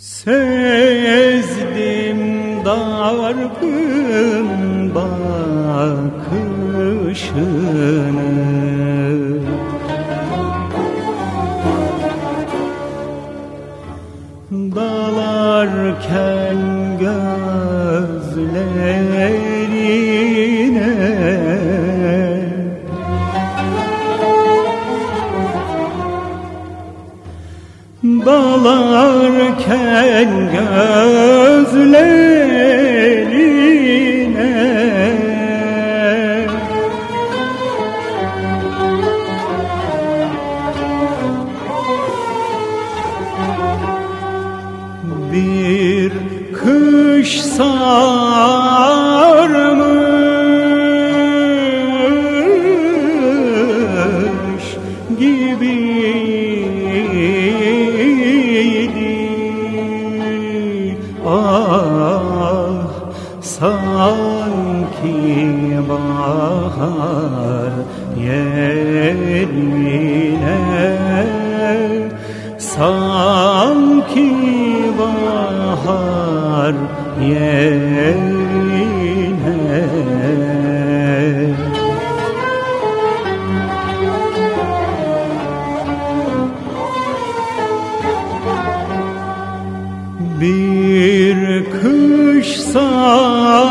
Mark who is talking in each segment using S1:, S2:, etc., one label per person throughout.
S1: Sezdim dargın bakışını. Dalarken Dalarken gözlerine. Bir kış sarmış bahar yerine Sanki bahar yerine. Bir kış sarmış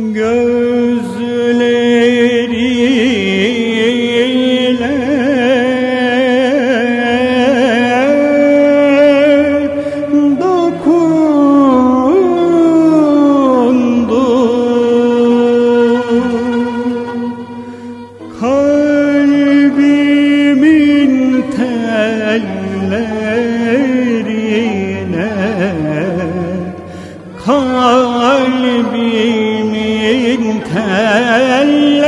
S1: gözleriyle dokundu. Kalbimin tellerine kalbimin tellerine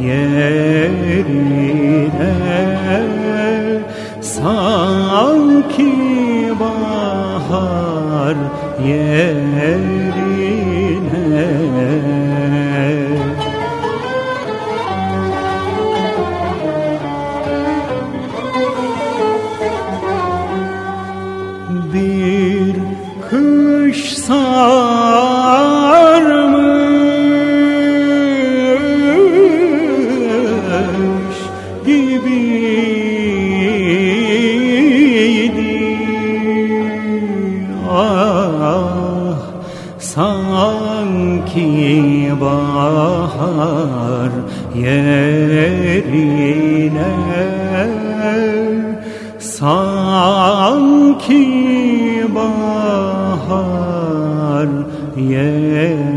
S1: yerine Sanki bahar yerine ki bahar yerine sanki bahar yerine.